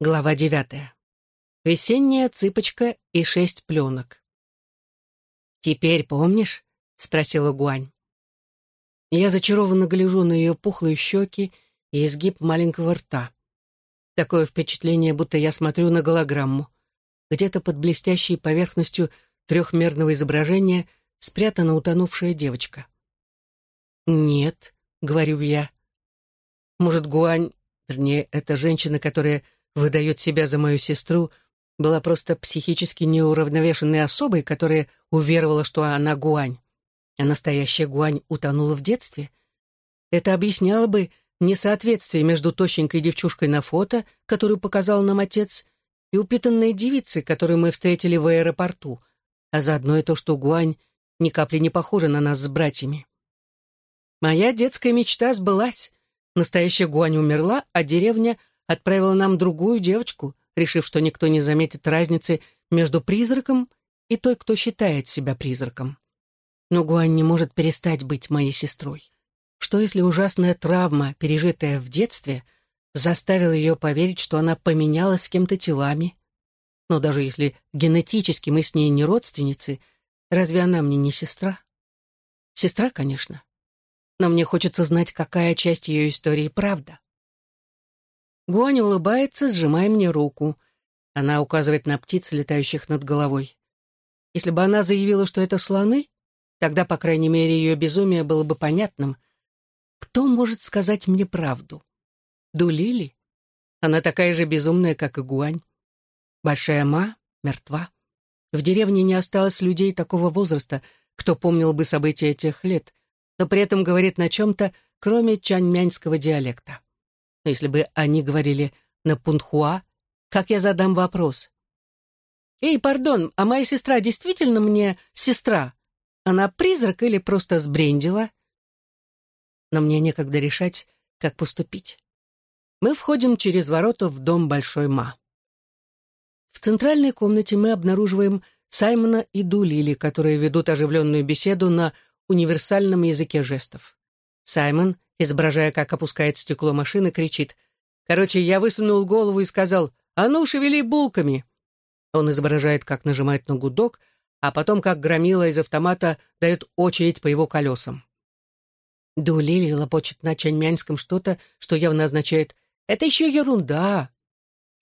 Глава девятая. Весенняя цыпочка и шесть пленок. «Теперь помнишь?» — спросила Гуань. Я зачарованно гляжу на ее пухлые щеки и изгиб маленького рта. Такое впечатление, будто я смотрю на голограмму. Где-то под блестящей поверхностью трехмерного изображения спрятана утонувшая девочка. «Нет», — говорю я. «Может, Гуань, вернее, это женщина, которая выдает себя за мою сестру, была просто психически неуравновешенной особой, которая уверовала, что она Гуань. А настоящая Гуань утонула в детстве. Это объясняло бы несоответствие между тощенькой девчушкой на фото, которую показал нам отец, и упитанной девицей, которую мы встретили в аэропорту, а заодно и то, что Гуань ни капли не похожа на нас с братьями. Моя детская мечта сбылась. Настоящая Гуань умерла, а деревня отправила нам другую девочку, решив, что никто не заметит разницы между призраком и той, кто считает себя призраком. Но Гуань не может перестать быть моей сестрой. Что если ужасная травма, пережитая в детстве, заставила ее поверить, что она поменялась с кем-то телами? Но даже если генетически мы с ней не родственницы, разве она мне не сестра? Сестра, конечно. Но мне хочется знать, какая часть ее истории правда. Гуань улыбается, сжимая мне руку. Она указывает на птиц, летающих над головой. Если бы она заявила, что это слоны, тогда, по крайней мере, ее безумие было бы понятным. Кто может сказать мне правду? Дулили? Она такая же безумная, как и Гуань. Большая Ма мертва. В деревне не осталось людей такого возраста, кто помнил бы события тех лет, но при этом говорит на чем-то, кроме чаньмяньского диалекта. Но если бы они говорили на пунхуа, как я задам вопрос? «Эй, пардон, а моя сестра действительно мне сестра? Она призрак или просто сбрендила?» Но мне некогда решать, как поступить. Мы входим через ворота в дом Большой Ма. В центральной комнате мы обнаруживаем Саймона и Дулили, которые ведут оживленную беседу на универсальном языке жестов. Саймон изображая, как опускает стекло машины, кричит. Короче, я высунул голову и сказал «А ну, шевели булками!» Он изображает, как нажимает на гудок, а потом, как громила из автомата, дает очередь по его колесам. Дулили лопочет на чаньмянском что-то, что явно означает «это еще ерунда».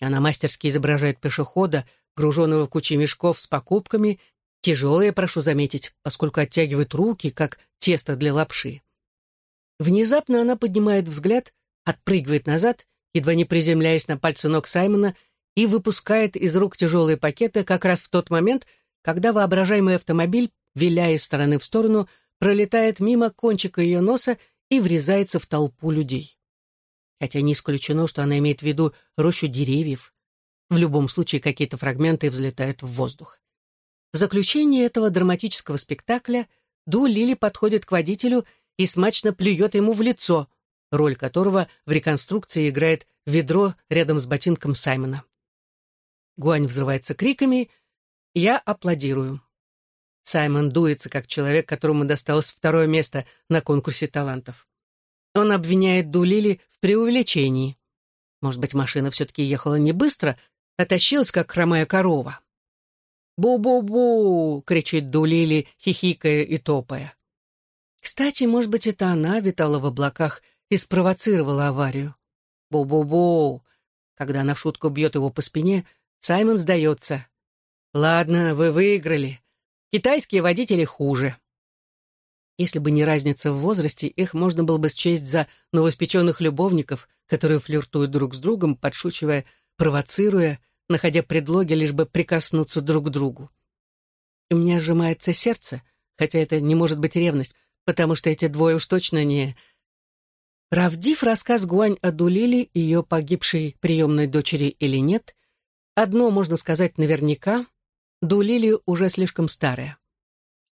Она мастерски изображает пешехода, груженного кучей мешков с покупками, тяжелые, прошу заметить, поскольку оттягивает руки, как тесто для лапши. Внезапно она поднимает взгляд, отпрыгивает назад, едва не приземляясь на пальцы ног Саймона, и выпускает из рук тяжелые пакеты как раз в тот момент, когда воображаемый автомобиль, виляя из стороны в сторону, пролетает мимо кончика ее носа и врезается в толпу людей. Хотя не исключено, что она имеет в виду рощу деревьев. В любом случае какие-то фрагменты взлетают в воздух. В заключение этого драматического спектакля Ду Лили подходит к водителю и смачно плюет ему в лицо, роль которого в реконструкции играет ведро рядом с ботинком Саймона. Гуань взрывается криками, я аплодирую. Саймон дуется, как человек, которому досталось второе место на конкурсе талантов. Он обвиняет Дулили в преувеличении. Может быть, машина все-таки ехала не быстро, а тащилась, как хромая корова. «Бу-бу-бу!» — кричит Дулили, хихикая и топая. Кстати, может быть, это она витала в облаках и спровоцировала аварию. Бу-бу-бу. Когда она в шутку бьет его по спине, Саймон сдается. «Ладно, вы выиграли. Китайские водители хуже». Если бы не разница в возрасте, их можно было бы счесть за новоспеченных любовников, которые флиртуют друг с другом, подшучивая, провоцируя, находя предлоги, лишь бы прикоснуться друг к другу. У меня сжимается сердце, хотя это не может быть ревность, потому что эти двое уж точно не... Правдив рассказ Гуань о Дулиле, ее погибшей приемной дочери или нет, одно можно сказать наверняка, Дулили уже слишком старая.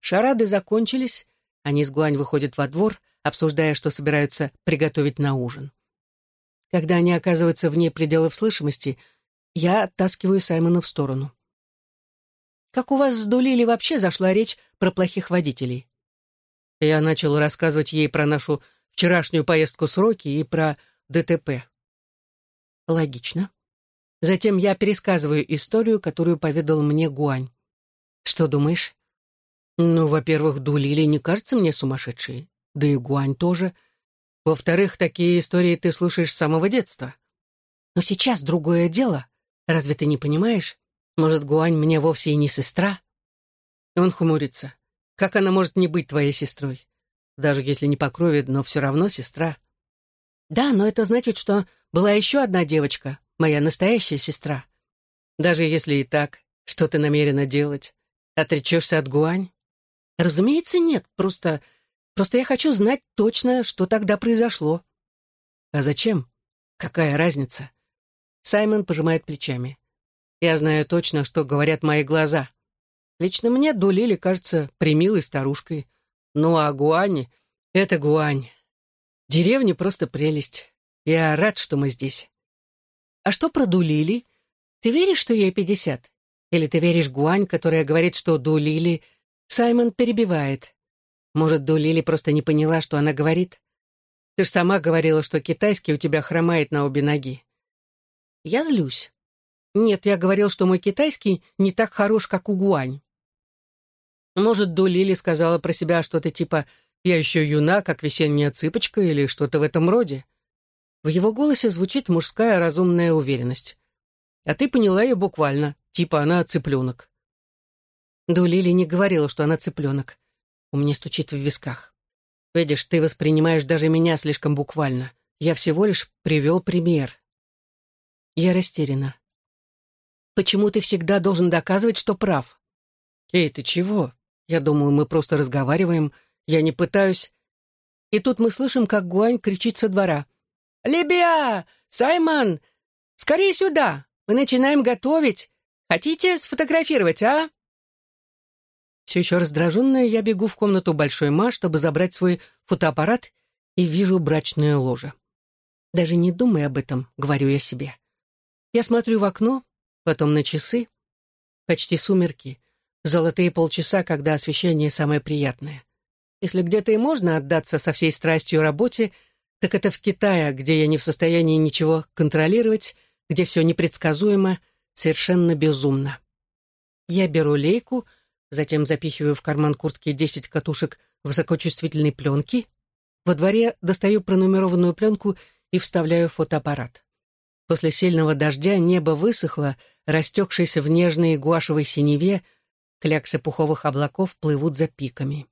Шарады закончились, они с Гуань выходят во двор, обсуждая, что собираются приготовить на ужин. Когда они оказываются вне пределов слышимости, я оттаскиваю Саймона в сторону. «Как у вас с Дулили вообще зашла речь про плохих водителей?» Я начал рассказывать ей про нашу вчерашнюю поездку с Рокки и про ДТП. Логично. Затем я пересказываю историю, которую поведал мне Гуань. Что думаешь? Ну, во-первых, Дулили не кажется мне сумасшедшей. Да и Гуань тоже. Во-вторых, такие истории ты слушаешь с самого детства. Но сейчас другое дело. Разве ты не понимаешь? Может, Гуань мне вовсе и не сестра? Он хмурится. Как она может не быть твоей сестрой? Даже если не по крови, но все равно сестра. Да, но это значит, что была еще одна девочка, моя настоящая сестра. Даже если и так, что ты намерена делать? Отречешься от Гуань? Разумеется, нет. Просто... Просто я хочу знать точно, что тогда произошло. А зачем? Какая разница? Саймон пожимает плечами. Я знаю точно, что говорят мои глаза. Лично мне Дулили кажется примилой старушкой. Ну а Гуань — это Гуань. Деревня просто прелесть. Я рад, что мы здесь. А что про Дулили? Ты веришь, что ей пятьдесят? Или ты веришь Гуань, которая говорит, что Дулили... Саймон перебивает. Может, Дулили просто не поняла, что она говорит? Ты ж сама говорила, что китайский у тебя хромает на обе ноги. Я злюсь. Нет, я говорил, что мой китайский не так хорош, как у Гуань. Может, Ду Лили сказала про себя что-то типа «Я еще юна, как весенняя цыпочка» или что-то в этом роде. В его голосе звучит мужская разумная уверенность. А ты поняла ее буквально, типа она цыпленок. Ду Лили не говорила, что она цыпленок. У меня стучит в висках. Видишь, ты воспринимаешь даже меня слишком буквально. Я всего лишь привел пример. Я растеряна. Почему ты всегда должен доказывать, что прав? Эй, ты чего? Я думаю, мы просто разговариваем. Я не пытаюсь. И тут мы слышим, как Гуань кричит со двора. «Лебя! Саймон! Скорее сюда! Мы начинаем готовить! Хотите сфотографировать, а?» Все еще раздраженная, я бегу в комнату Большой Ма, чтобы забрать свой фотоаппарат, и вижу брачное ложе. Даже не думай об этом, говорю я себе. Я смотрю в окно, потом на часы. Почти сумерки. Золотые полчаса, когда освещение самое приятное. Если где-то и можно отдаться со всей страстью работе, так это в Китае, где я не в состоянии ничего контролировать, где все непредсказуемо, совершенно безумно. Я беру лейку, затем запихиваю в карман куртки 10 катушек высокочувствительной пленки, во дворе достаю пронумерованную пленку и вставляю фотоаппарат. После сильного дождя небо высохло, растекшееся в нежной гуашевой синеве, Кляксы пуховых облаков плывут за пиками.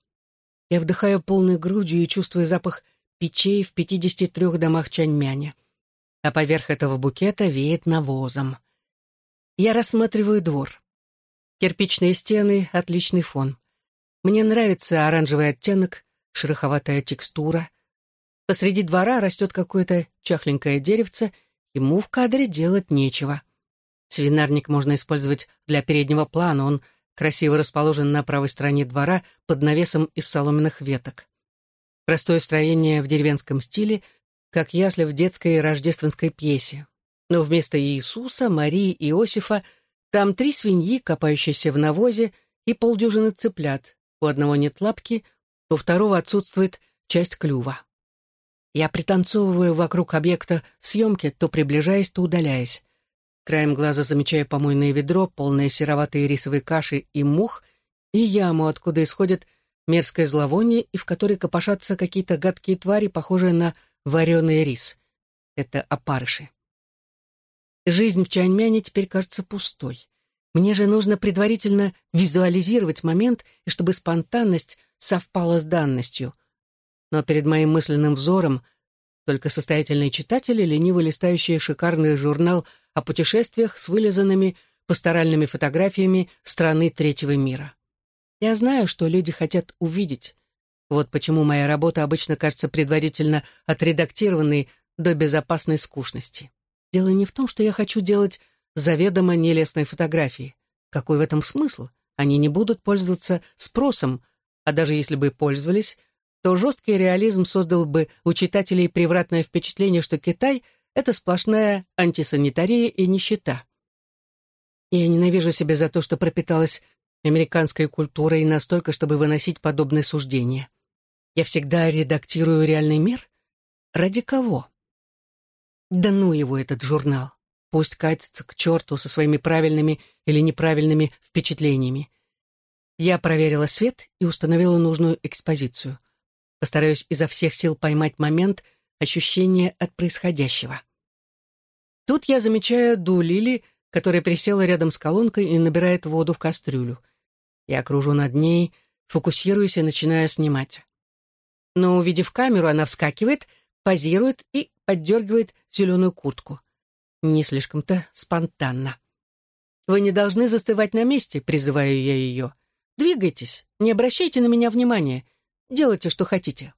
Я вдыхаю полной грудью и чувствую запах печей в 53 домах Чаньмяня. А поверх этого букета веет навозом. Я рассматриваю двор. Кирпичные стены — отличный фон. Мне нравится оранжевый оттенок, шероховатая текстура. Посреди двора растет какое-то чахленькое деревце, ему в кадре делать нечего. Свинарник можно использовать для переднего плана, он — красиво расположен на правой стороне двора под навесом из соломенных веток. Простое строение в деревенском стиле, как ясли в детской рождественской пьесе. Но вместо Иисуса, Марии и Иосифа там три свиньи, копающиеся в навозе, и полдюжины цыплят. У одного нет лапки, у второго отсутствует часть клюва. Я пританцовываю вокруг объекта съемки, то приближаясь, то удаляясь. Краем глаза замечаю помойное ведро, полное сероватой рисовой каши и мух, и яму, откуда исходит мерзкое зловоние, и в которой копошатся какие-то гадкие твари, похожие на вареный рис. Это опарыши. Жизнь в Чаньмяне теперь кажется пустой. Мне же нужно предварительно визуализировать момент, и чтобы спонтанность совпала с данностью. Но перед моим мысленным взором только состоятельные читатели, лениво листающие шикарный журнал о путешествиях с вылизанными пасторальными фотографиями страны третьего мира. Я знаю, что люди хотят увидеть. Вот почему моя работа обычно кажется предварительно отредактированной до безопасной скучности. Дело не в том, что я хочу делать заведомо нелестные фотографии. Какой в этом смысл? Они не будут пользоваться спросом, а даже если бы пользовались, то жесткий реализм создал бы у читателей превратное впечатление, что Китай — это сплошная антисанитария и нищета. Я ненавижу себя за то, что пропиталась американской культурой настолько, чтобы выносить подобные суждения. Я всегда редактирую реальный мир? Ради кого? Да ну его, этот журнал. Пусть катится к черту со своими правильными или неправильными впечатлениями. Я проверила свет и установила нужную экспозицию. Постараюсь изо всех сил поймать момент ощущения от происходящего. Тут я замечаю Ду Лили, которая присела рядом с колонкой и набирает воду в кастрюлю. Я кружу над ней, фокусируюсь и начинаю снимать. Но, увидев камеру, она вскакивает, позирует и поддергивает зеленую куртку. Не слишком-то спонтанно. «Вы не должны застывать на месте», — призываю я ее. «Двигайтесь, не обращайте на меня внимания. Делайте, что хотите».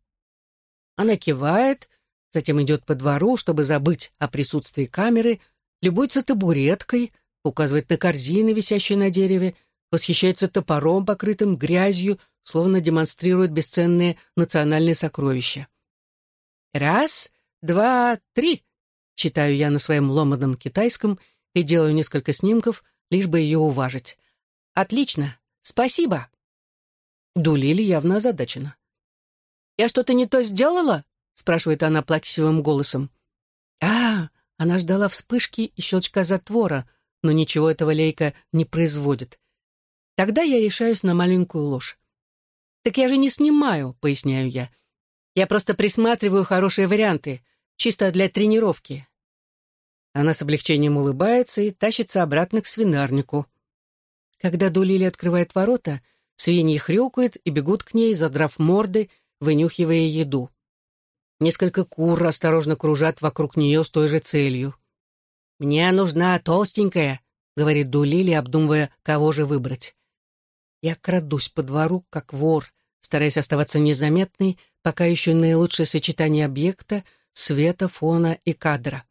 Она кивает, затем идет по двору, чтобы забыть о присутствии камеры, любуется табуреткой, указывает на корзины, висящие на дереве, восхищается топором, покрытым грязью, словно демонстрирует бесценные национальные сокровища. «Раз, два, три!» — читаю я на своем ломаном китайском и делаю несколько снимков, лишь бы ее уважить. «Отлично! Спасибо!» Дулили явно озадачена. «Я что-то не то сделала?» — спрашивает она плаксивым голосом. «А, она ждала вспышки и щелчка затвора, но ничего этого Лейка не производит. Тогда я решаюсь на маленькую ложь. «Так я же не снимаю», — поясняю я. «Я просто присматриваю хорошие варианты, чисто для тренировки». Она с облегчением улыбается и тащится обратно к свинарнику. Когда Дулили открывает ворота, свиньи хрюкают и бегут к ней, задрав морды, вынюхивая еду. Несколько кур осторожно кружат вокруг нее с той же целью. «Мне нужна толстенькая», — говорит Дулили, обдумывая, кого же выбрать. Я крадусь по двору, как вор, стараясь оставаться незаметной, пока еще наилучшее сочетание объекта, света, фона и кадра.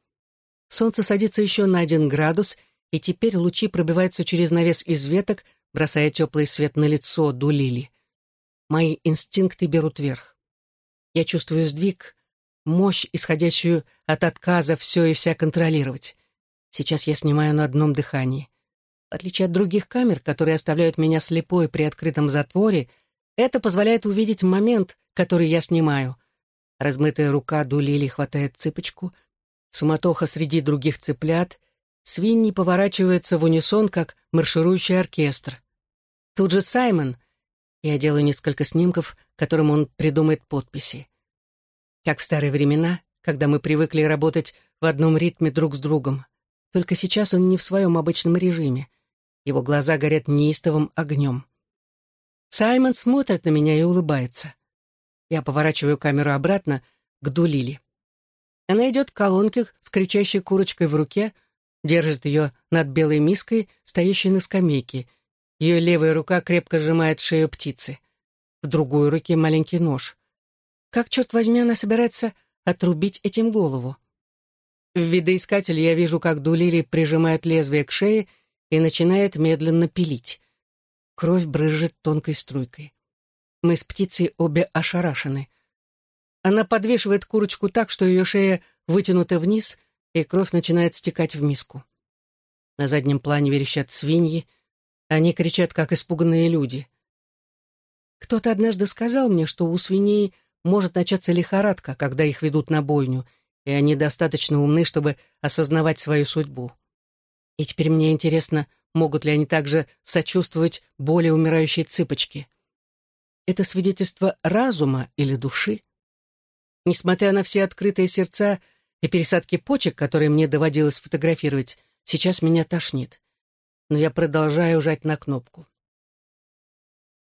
Солнце садится еще на один градус, и теперь лучи пробиваются через навес из веток, бросая теплый свет на лицо Дулили. Мои инстинкты берут верх. Я чувствую сдвиг, мощь, исходящую от отказа все и вся контролировать. Сейчас я снимаю на одном дыхании. В отличие от других камер, которые оставляют меня слепой при открытом затворе, это позволяет увидеть момент, который я снимаю. Размытая рука Дулили хватает цыпочку, суматоха среди других цыплят, свиньи поворачиваются в унисон, как марширующий оркестр. Тут же Саймон. Я делаю несколько снимков, которым он придумает подписи. Как в старые времена, когда мы привыкли работать в одном ритме друг с другом. Только сейчас он не в своем обычном режиме. Его глаза горят неистовым огнем. Саймон смотрит на меня и улыбается. Я поворачиваю камеру обратно к Дулили. Она идет к колонке с кричащей курочкой в руке, держит ее над белой миской, стоящей на скамейке. Ее левая рука крепко сжимает шею птицы. В другой руке маленький нож. Как, черт возьми, она собирается отрубить этим голову? В видоискателе я вижу, как Дулили прижимает лезвие к шее и начинает медленно пилить. Кровь брызжет тонкой струйкой. Мы с птицей обе ошарашены. Она подвешивает курочку так, что ее шея вытянута вниз, и кровь начинает стекать в миску. На заднем плане верещат свиньи. Они кричат, как испуганные люди. Кто-то однажды сказал мне, что у свиней может начаться лихорадка, когда их ведут на бойню, и они достаточно умны, чтобы осознавать свою судьбу. И теперь мне интересно, могут ли они также сочувствовать боли умирающей цыпочки. Это свидетельство разума или души? Несмотря на все открытые сердца и пересадки почек, которые мне доводилось фотографировать, сейчас меня тошнит. Но я продолжаю жать на кнопку.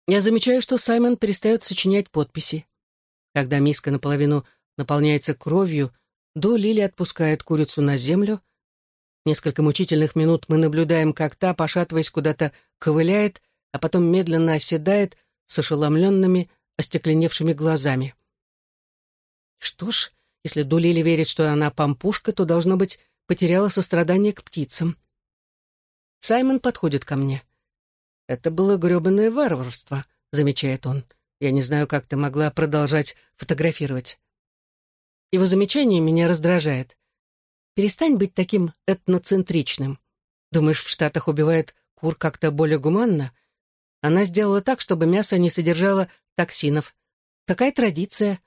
Я замечаю, что Саймон перестает сочинять подписи. Когда миска наполовину наполняется кровью, Ду Лили отпускает курицу на землю. Несколько мучительных минут мы наблюдаем, как та, пошатываясь, куда-то ковыляет, а потом медленно оседает с ошеломленными, остекленевшими глазами. Что ж, если Ду Лили верит, что она пампушка, то, должно быть, потеряла сострадание к птицам. Саймон подходит ко мне. «Это было грёбаное варварство», — замечает он. Я не знаю, как ты могла продолжать фотографировать. Его замечание меня раздражает. Перестань быть таким этноцентричным. Думаешь, в Штатах убивают кур как-то более гуманно? Она сделала так, чтобы мясо не содержало токсинов. Какая традиция?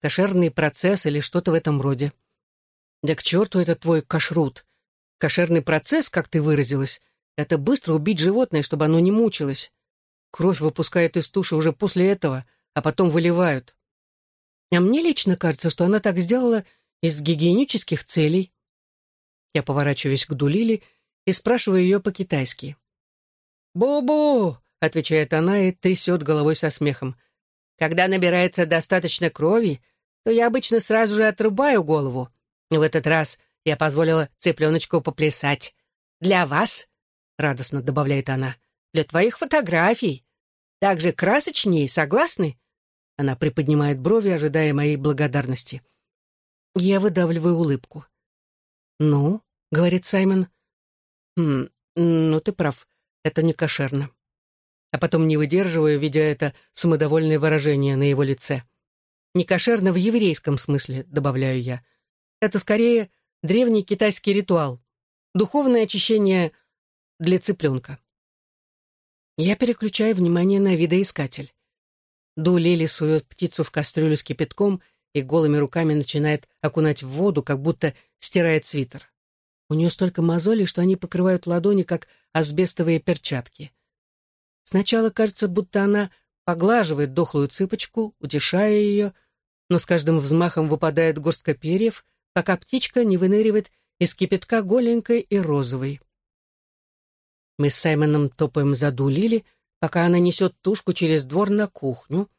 Кошерный процесс или что-то в этом роде. Да к черту это твой кашрут. Кошерный процесс, как ты выразилась, это быстро убить животное, чтобы оно не мучилось. Кровь выпускают из туши уже после этого, а потом выливают. А мне лично кажется, что она так сделала из гигиенических целей. Я поворачиваюсь к Дулили и спрашиваю ее по-китайски. «Бу-бу!» — отвечает она и трясет головой со смехом. «Когда набирается достаточно крови, то я обычно сразу же отрубаю голову. В этот раз я позволила цыпленочку поплясать. Для вас, — радостно добавляет она, — для твоих фотографий. Так же красочнее, согласны?» Она приподнимает брови, ожидая моей благодарности. Я выдавливаю улыбку. «Ну?» — говорит Саймон. «Хм, ну ты прав, это не кошерно». А потом не выдерживаю, видя это самодовольное выражение на его лице. «Не кошерно в еврейском смысле», — добавляю я. «Это скорее древний китайский ритуал. Духовное очищение для цыпленка». Я переключаю внимание на видоискатель. Ду Лили сует птицу в кастрюлю с кипятком и голыми руками начинает окунать в воду, как будто стирает свитер. У нее столько мозолей, что они покрывают ладони, как асбестовые перчатки. Сначала кажется, будто она поглаживает дохлую цыпочку, утешая ее, но с каждым взмахом выпадает горстка перьев, пока птичка не выныривает из кипятка голенькой и розовой. Мы с Саймоном топаем за Ду Лили, пока она несет тушку через двор на кухню.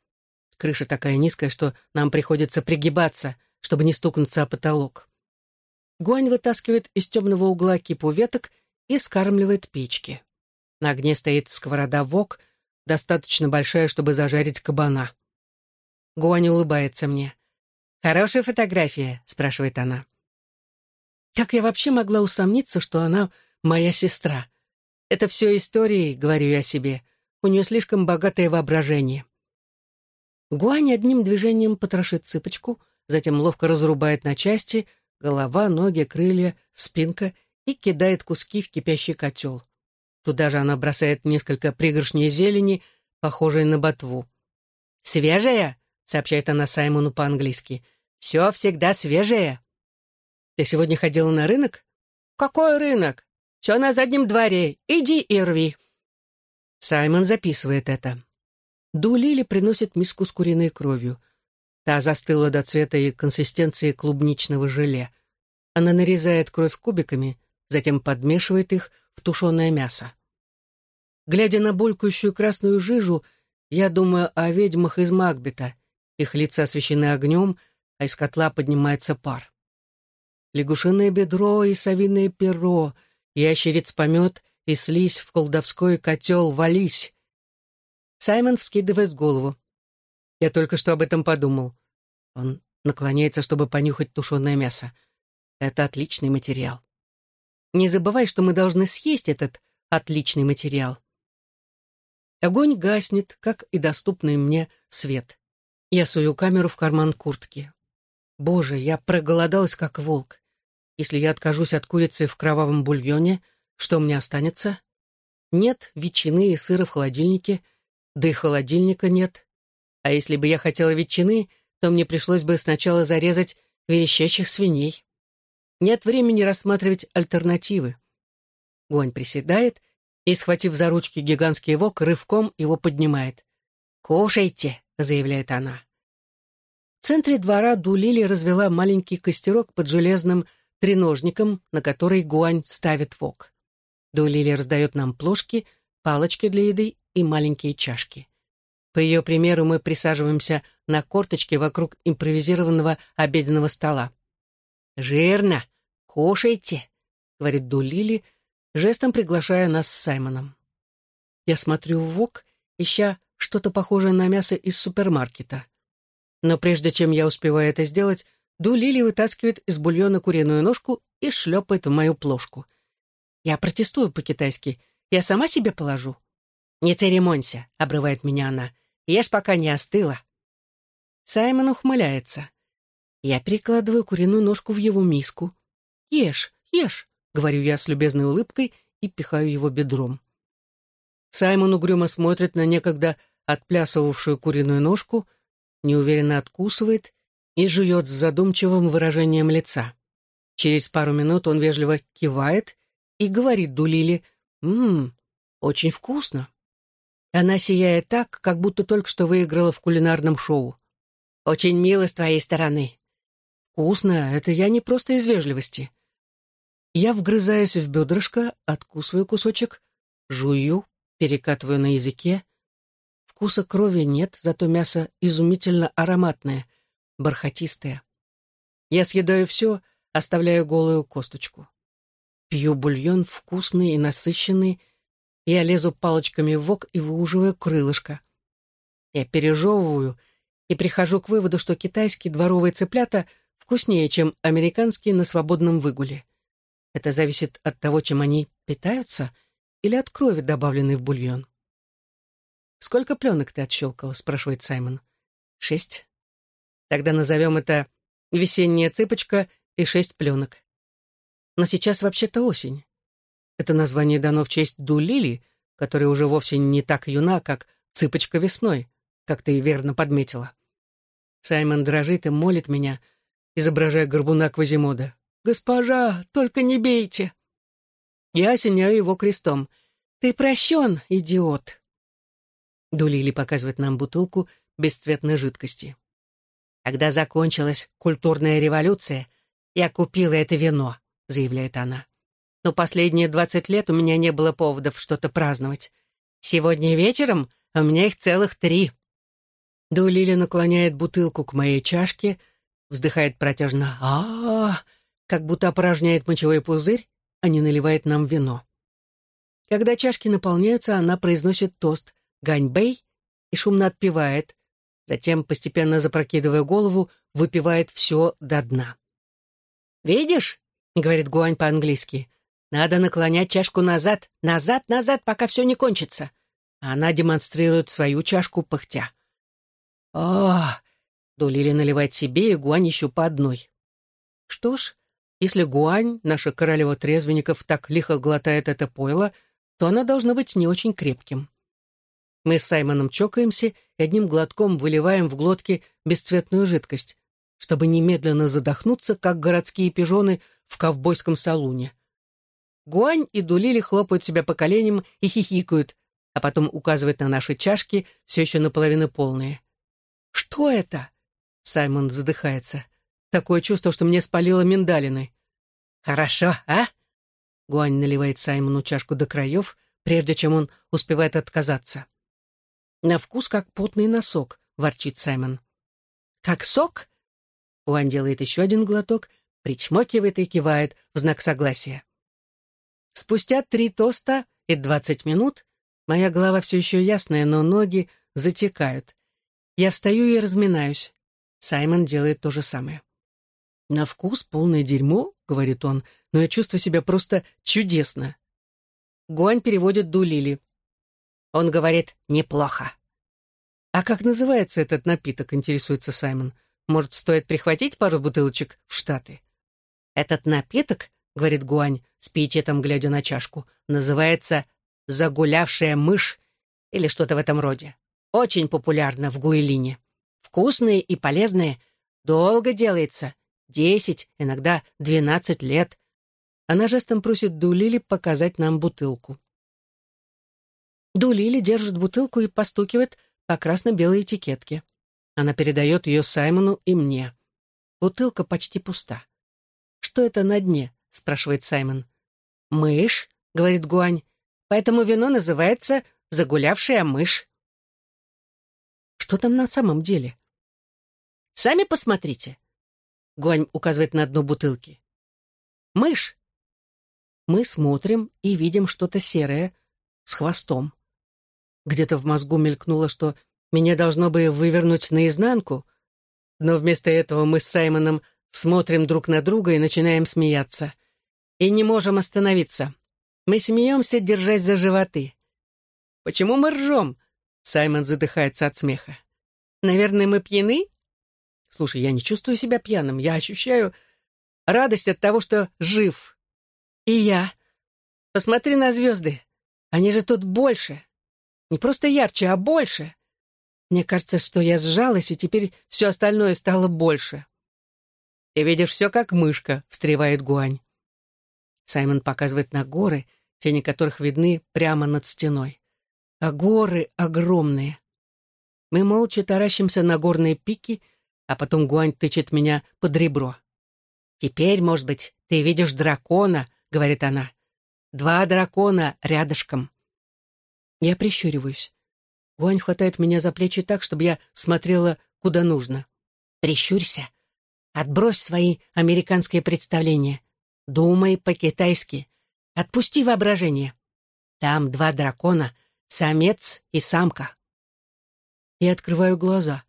Крыша такая низкая, что нам приходится пригибаться, чтобы не стукнуться о потолок. Гуань вытаскивает из темного угла кипу веток и скармливает печки. На огне стоит сковорода вок, достаточно большая, чтобы зажарить кабана. Гуань улыбается мне. «Хорошая фотография?» — спрашивает она. Как я вообще могла усомниться, что она моя сестра? Это все истории, говорю я себе. У нее слишком богатое воображение. Гуань одним движением потрошит цыпочку, затем ловко разрубает на части голова, ноги, крылья, спинка и кидает куски в кипящий котел. Туда же она бросает несколько пригоршней зелени, похожей на ботву. «Свежая?» — сообщает она Саймону по-английски. «Все всегда свежее». «Ты сегодня ходила на рынок?» «Какой рынок? Все на заднем дворе. Иди и рви». Саймон записывает это. Ду Лили приносит миску с куриной кровью. Та застыла до цвета и консистенции клубничного желе. Она нарезает кровь кубиками, затем подмешивает их в тушеное мясо. Глядя на булькающую красную жижу, я думаю о ведьмах из Макбета. Их лица освещены огнем, а из котла поднимается пар. Лягушиное бедро и совиное перо, ящериц помет и слизь в колдовской котел, вались. Саймон вскидывает голову. Я только что об этом подумал. Он наклоняется, чтобы понюхать тушеное мясо. Это отличный материал. Не забывай, что мы должны съесть этот отличный материал. Огонь гаснет, как и доступный мне свет. Я сую камеру в карман куртки. Боже, я проголодалась, как волк. Если я откажусь от курицы в кровавом бульоне — что мне останется? Нет ветчины и сыра в холодильнике, да и холодильника нет. А если бы я хотела ветчины, то мне пришлось бы сначала зарезать верещащих свиней. Нет времени рассматривать альтернативы. Гонь приседает и, схватив за ручки гигантский вок, рывком его поднимает. «Кушайте!» — заявляет она. В центре двора Дулили развела маленький костерок под железным треножником, на который Гуань ставит вок. Дулили раздает нам плошки, палочки для еды и маленькие чашки. По ее примеру мы присаживаемся на корточке вокруг импровизированного обеденного стола. «Жирно! Кушайте!» — говорит Дулили, жестом приглашая нас с Саймоном. Я смотрю в вок, ища что-то похожее на мясо из супермаркета. Но прежде чем я успеваю это сделать, Дулили вытаскивает из бульона куриную ножку и шлепает в мою плошку — я протестую по-китайски. Я сама себе положу. «Не церемонься», — обрывает меня она. «Ешь, пока не остыла». Саймон ухмыляется. Я перекладываю куриную ножку в его миску. «Ешь, ешь», — говорю я с любезной улыбкой и пихаю его бедром. Саймон угрюмо смотрит на некогда отплясывавшую куриную ножку, неуверенно откусывает и жует с задумчивым выражением лица. Через пару минут он вежливо кивает и говорит Дулили, «Ммм, очень вкусно». Она сияет так, как будто только что выиграла в кулинарном шоу. «Очень мило с твоей стороны». «Вкусно, это я не просто из вежливости». Я вгрызаюсь в бедрышко, откусываю кусочек, жую, перекатываю на языке. Вкуса крови нет, зато мясо изумительно ароматное, бархатистое. Я съедаю все, оставляю голую косточку. Пью бульон вкусный и насыщенный. Я лезу палочками в вок и выуживаю крылышко. Я пережевываю и прихожу к выводу, что китайские дворовые цыплята вкуснее, чем американские на свободном выгуле. Это зависит от того, чем они питаются, или от крови, добавленной в бульон. «Сколько пленок ты отщелкала?» — спрашивает Саймон. «Шесть. Тогда назовем это «Весенняя цыпочка» и «Шесть пленок». Но сейчас вообще-то осень. Это название дано в честь Дулили, которая уже вовсе не так юна, как цыпочка весной, как ты верно подметила. Саймон дрожит и молит меня, изображая горбуна Квазимода. «Госпожа, только не бейте!» Я осеняю его крестом. «Ты прощен, идиот!» Дулили показывает нам бутылку бесцветной жидкости. Когда закончилась культурная революция, я купила это вино, заявляет она. Но последние двадцать лет у меня не было поводов что-то праздновать. Сегодня вечером у меня их целых три. Дулили наклоняет бутылку к моей чашке, вздыхает протяжно а, -а, -а как будто опорожняет мочевой пузырь а не наливает нам вино. Когда чашки наполняются, она произносит тост «Ганьбэй» и шумно отпивает, затем, постепенно запрокидывая голову, выпивает все до дна. «Видишь?» — говорит Гуань по-английски. «Надо наклонять чашку назад, назад, назад, пока все не кончится». Она демонстрирует свою чашку пыхтя. «О!» — Дулили наливать себе, и Гуань еще по одной. Что ж, если Гуань, наша королева трезвенников, так лихо глотает это пойло, то оно должно быть не очень крепким. Мы с Саймоном чокаемся и одним глотком выливаем в глотки бесцветную жидкость, чтобы немедленно задохнуться, как городские пижоны в ковбойском салуне. Гуань и Дулили хлопают себя по коленям и хихикают, а потом указывают на наши чашки, все еще наполовину полные. «Что это?» Саймон задыхается. Такое чувство, что мне спалило миндалины. «Хорошо, а?» Гуань наливает Саймону чашку до краев, прежде чем он успевает отказаться. «На вкус как потный носок», — ворчит Саймон. «Как сок?» Гуань делает еще один глоток, причмокивает и кивает в знак согласия. Спустя три тоста и двадцать минут моя голова все еще ясная, но ноги затекают. Я встаю и разминаюсь. Саймон делает то же самое. «На вкус полное дерьмо», — говорит он, «но я чувствую себя просто чудесно». Гуань переводит Дулили. Он говорит «неплохо». «А как называется этот напиток?» — интересуется Саймон. «Может, стоит прихватить пару бутылочек в Штаты?» «Этот напиток, — говорит Гуань, с пиететом глядя на чашку, — называется «загулявшая мышь» или что-то в этом роде. Очень популярно в Гуэлине. Вкусное и полезное, долго делается, десять, иногда двенадцать лет. Она жестом просит Дулили показать нам бутылку. Дулили держит бутылку и постукивает по красно-белой этикетке. Она передает ее Саймону и мне. Бутылка почти пуста. «Что это на дне?» — спрашивает Саймон. «Мышь», — говорит Гуань, «поэтому вино называется «загулявшая мышь». Что там на самом деле? Сами посмотрите. Гуань указывает на дно бутылки. «Мышь!» Мы смотрим и видим что-то серое с хвостом. Где-то в мозгу мелькнуло, что меня должно бы вывернуть наизнанку, но вместо этого мы с Саймоном смотрим друг на друга и начинаем смеяться. И не можем остановиться. Мы смеемся, держась за животы. «Почему мы ржем?» Саймон задыхается от смеха. «Наверное, мы пьяны?» Слушай, я не чувствую себя пьяным. Я ощущаю радость от того, что жив. И я. Посмотри на звезды. Они же тут больше. Не просто ярче, а больше. Мне кажется, что я сжалась, и теперь все остальное стало больше. Ты видишь все как мышка», — встревает Гуань. Саймон показывает на горы, тени которых видны прямо над стеной. А горы огромные. Мы молча таращимся на горные пики, а потом Гуань тычет меня под ребро. «Теперь, может быть, ты видишь дракона», — говорит она. «Два дракона рядышком». Я прищуриваюсь. Гуань хватает меня за плечи так, чтобы я смотрела куда нужно. «Прищурься. Отбрось свои американские представления. Думай по-китайски. Отпусти воображение. Там два дракона, самец и самка». Я открываю глаза.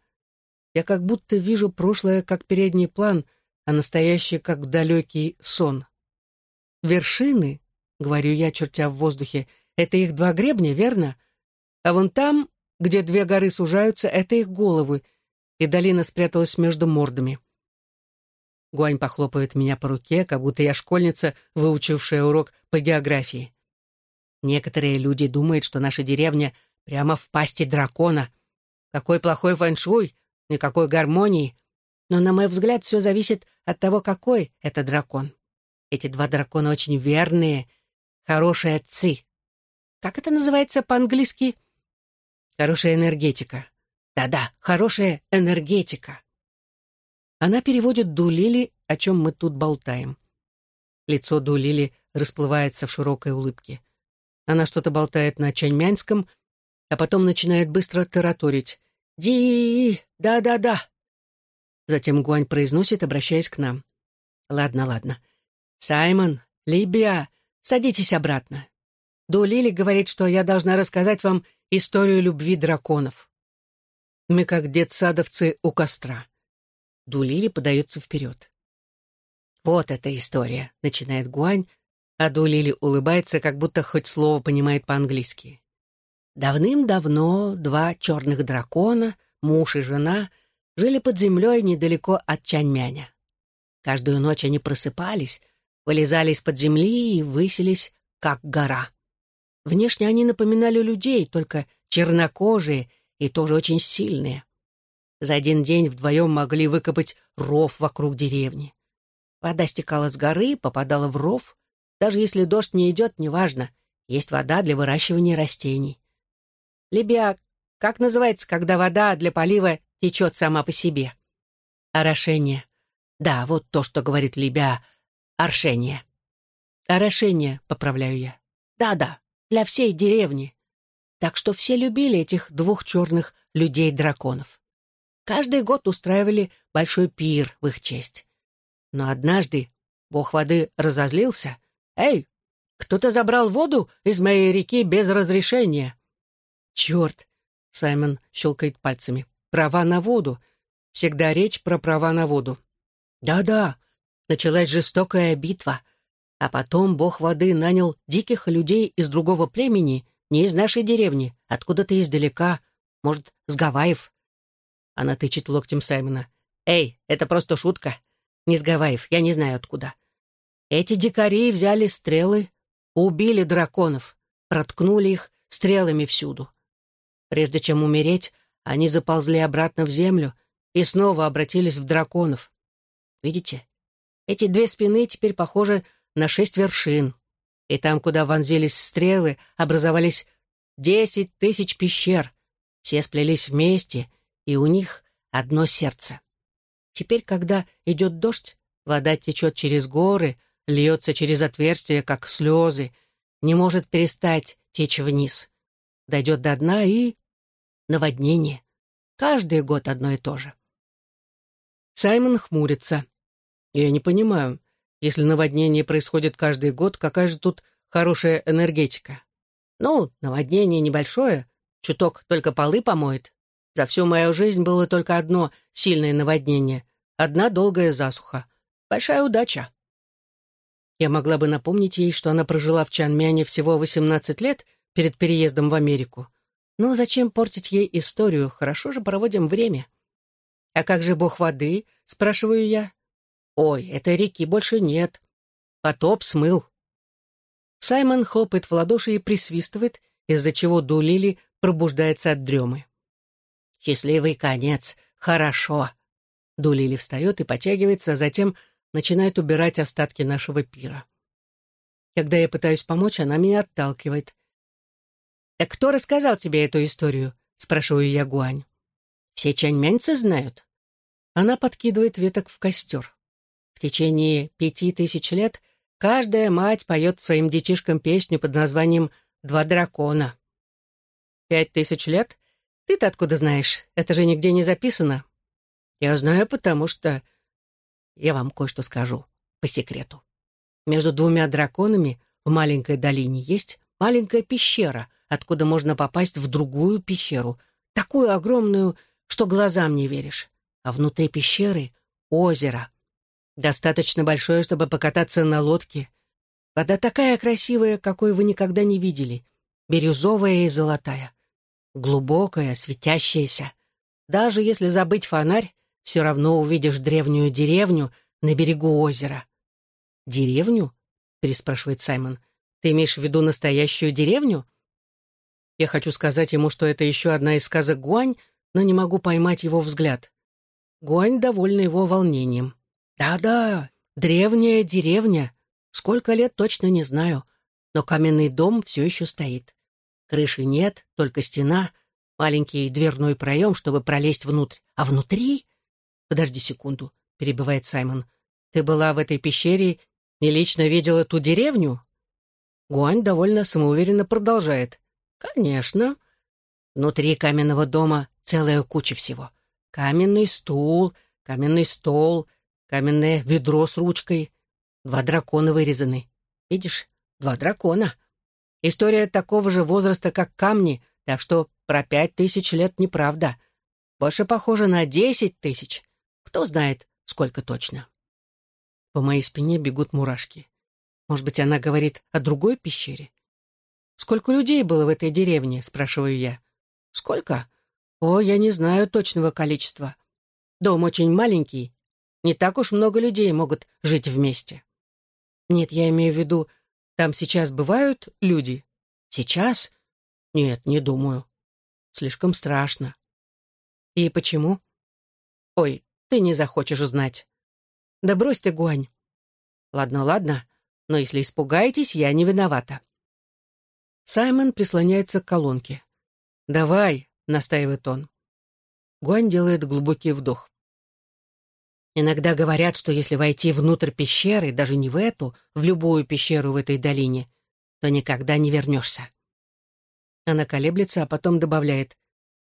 Я как будто вижу прошлое как передний план, а настоящее как далекий сон. «Вершины», — говорю я, чертя в воздухе, — «это их два гребня, верно? А вон там где две горы сужаются, это их головы, и долина спряталась между мордами. Гуань похлопывает меня по руке, как будто я школьница, выучившая урок по географии. Некоторые люди думают, что наша деревня прямо в пасти дракона. Какой плохой фэншуй, никакой гармонии. Но, на мой взгляд, все зависит от того, какой это дракон. Эти два дракона очень верные, хорошие отцы. Как это называется по-английски? Хорошая энергетика. Да-да, хорошая энергетика. Она переводит Дулили, о чем мы тут болтаем. Лицо Дулили расплывается в широкой улыбке. Она что-то болтает на чаньмянском, а потом начинает быстро тараторить. «Ди, да-да-да». Затем Гуань произносит, обращаясь к нам. «Ладно, ладно. Саймон, Либия, садитесь обратно. Дулили говорит, что я должна рассказать вам историю любви драконов. Мы как детсадовцы у костра. Дулили подается вперед. «Вот эта история», — начинает Гуань, а Дулили улыбается, как будто хоть слово понимает по-английски. Давным-давно два черных дракона, муж и жена, жили под землей недалеко от Чаньмяня. Каждую ночь они просыпались, вылезали из-под земли и высились, как гора. Внешне они напоминали людей, только чернокожие и тоже очень сильные. За один день вдвоем могли выкопать ров вокруг деревни. Вода стекала с горы, попадала в ров. Даже если дождь не идет, неважно, есть вода для выращивания растений. Либия, как называется, когда вода для полива течет сама по себе? Орошение. Да, вот то, что говорит Либия. Орошение. Орошение, поправляю я. Да-да, для всей деревни. Так что все любили этих двух черных людей-драконов. Каждый год устраивали большой пир в их честь. Но однажды бог воды разозлился. «Эй, кто-то забрал воду из моей реки без разрешения!» «Черт!» — Саймон щелкает пальцами. «Права на воду. Всегда речь про права на воду». «Да-да, началась жестокая битва. А потом бог воды нанял диких людей из другого племени, не из нашей деревни, откуда-то издалека, может, с Гавайев. Она тычет локтем Саймона. «Эй, это просто шутка. Не с Гавайев, я не знаю откуда. Эти дикари взяли стрелы, убили драконов, проткнули их стрелами всюду. Прежде чем умереть, они заползли обратно в землю и снова обратились в драконов. Видите, эти две спины теперь похожи на шесть вершин. И там, куда вонзились стрелы, образовались десять тысяч пещер. Все сплелись вместе, и у них одно сердце. Теперь, когда идет дождь, вода течет через горы, льется через отверстия, как слезы, не может перестать течь вниз. Дойдет до дна и... наводнение. Каждый год одно и то же. Саймон хмурится. Я не понимаю, если наводнение происходит каждый год, какая же тут хорошая энергетика? Ну, наводнение небольшое, чуток только полы помоет. За всю мою жизнь было только одно сильное наводнение, одна долгая засуха. Большая удача. Я могла бы напомнить ей, что она прожила в Чанмяне всего 18 лет перед переездом в Америку. Но зачем портить ей историю? Хорошо же проводим время. «А как же бог воды?» — спрашиваю я. Ой, этой реки больше нет. Потоп смыл. Саймон хлопает в ладоши и присвистывает, из-за чего Дулили пробуждается от дремы. Счастливый конец. Хорошо. Дулили встает и потягивается, а затем начинает убирать остатки нашего пира. Когда я пытаюсь помочь, она меня отталкивает. «Так кто рассказал тебе эту историю?» — спрашиваю я Гуань. «Все чаньмяньцы знают?» Она подкидывает веток в костер. В течение пяти тысяч лет каждая мать поет своим детишкам песню под названием «Два дракона». «Пять тысяч лет? Ты-то откуда знаешь? Это же нигде не записано». «Я знаю, потому что...» «Я вам кое-что скажу, по секрету. Между двумя драконами в маленькой долине есть маленькая пещера, откуда можно попасть в другую пещеру, такую огромную, что глазам не веришь. А внутри пещеры — озеро. Достаточно большое, чтобы покататься на лодке. Вода такая красивая, какой вы никогда не видели. Бирюзовая и золотая. Глубокая, светящаяся. Даже если забыть фонарь, все равно увидишь древнюю деревню на берегу озера. «Деревню?» — переспрашивает Саймон. «Ты имеешь в виду настоящую деревню?» Я хочу сказать ему, что это еще одна из сказок Гуань, но не могу поймать его взгляд. Гуань довольна его волнением. «Да-да, древняя деревня. Сколько лет, точно не знаю. Но каменный дом все еще стоит. Крыши нет, только стена, маленький дверной проем, чтобы пролезть внутрь. А внутри...» «Подожди секунду», — перебивает Саймон. «Ты была в этой пещере и лично видела ту деревню?» Гуань довольно самоуверенно продолжает. «Конечно. Внутри каменного дома целая куча всего. Каменный стул, каменный стол, каменное ведро с ручкой. Два дракона вырезаны. Видишь, два дракона. История такого же возраста, как камни, так что про пять тысяч лет неправда. Больше похоже на десять тысяч. Кто знает, сколько точно. По моей спине бегут мурашки. Может быть, она говорит о другой пещере? «Сколько людей было в этой деревне?» — спрашиваю я. «Сколько?» «О, я не знаю точного количества. Дом очень маленький. Не так уж много людей могут жить вместе». «Нет, я имею в виду, там сейчас бывают люди?» «Сейчас?» «Нет, не думаю. Слишком страшно». «И почему?» «Ой, ты не захочешь знать». Да брось ты, Гуань. Ладно, ладно, но если испугаетесь, я не виновата. Саймон прислоняется к колонке. «Давай», — настаивает он. Гуань делает глубокий вдох. Иногда говорят, что если войти внутрь пещеры, даже не в эту, в любую пещеру в этой долине, то никогда не вернешься. Она колеблется, а потом добавляет,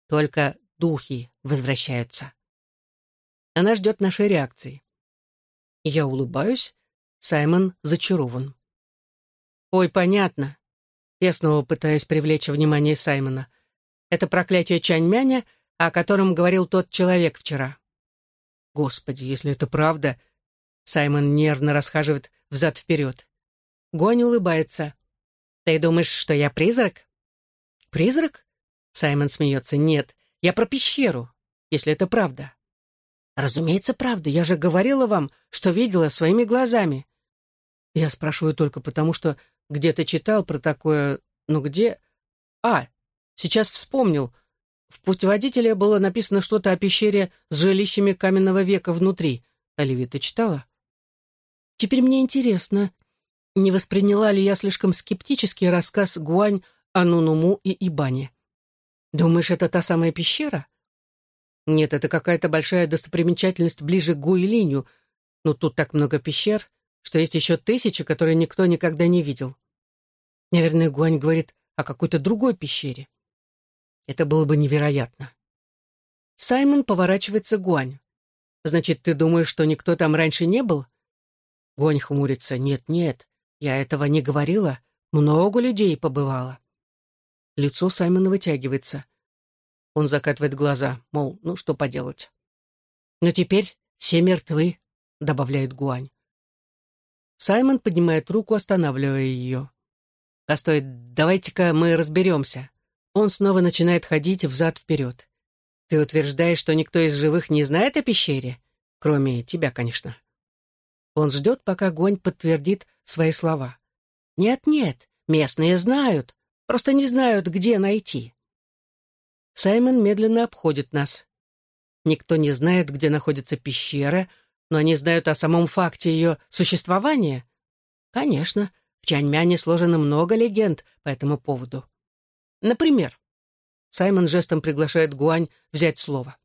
только духи возвращаются. Она ждет нашей реакции. Я улыбаюсь. Саймон зачарован. «Ой, понятно». Я снова пытаюсь привлечь внимание Саймона. Это проклятие Чаньмяня, о котором говорил тот человек вчера. Господи, если это правда... Саймон нервно расхаживает взад-вперед. Гонь улыбается. «Ты думаешь, что я призрак?» «Призрак?» Саймон смеется. «Нет, я про пещеру, если это правда». «Разумеется, правда. Я же говорила вам, что видела своими глазами». Я спрашиваю только потому, что где-то читал про такое... Ну где? А, сейчас вспомнил. В путеводителе было написано что-то о пещере с жилищами каменного века внутри. Оливия, ты читала? Теперь мне интересно, не восприняла ли я слишком скептически рассказ Гуань о Нунуму и Ибане? Думаешь, это та самая пещера? Нет, это какая-то большая достопримечательность ближе к Гуилиню, но тут так много пещер, что есть еще тысячи, которые никто никогда не видел. Наверное, Гуань говорит о какой-то другой пещере. Это было бы невероятно. Саймон поворачивается к Гуань. «Значит, ты думаешь, что никто там раньше не был?» Гуань хмурится. «Нет-нет, я этого не говорила. Много людей побывало». Лицо Саймона вытягивается. Он закатывает глаза, мол, ну что поделать. «Но теперь все мертвы», — добавляет Гуань. Саймон поднимает руку, останавливая ее. «Постой, давайте-ка мы разберемся». Он снова начинает ходить взад-вперед. «Ты утверждаешь, что никто из живых не знает о пещере? Кроме тебя, конечно». Он ждет, пока Гуань подтвердит свои слова. «Нет-нет, местные знают, просто не знают, где найти». Саймон медленно обходит нас. Никто не знает, где находится пещера, но они знают о самом факте ее существования. Конечно, в Чаньмяне сложено много легенд по этому поводу. Например, Саймон жестом приглашает Гуань взять слово.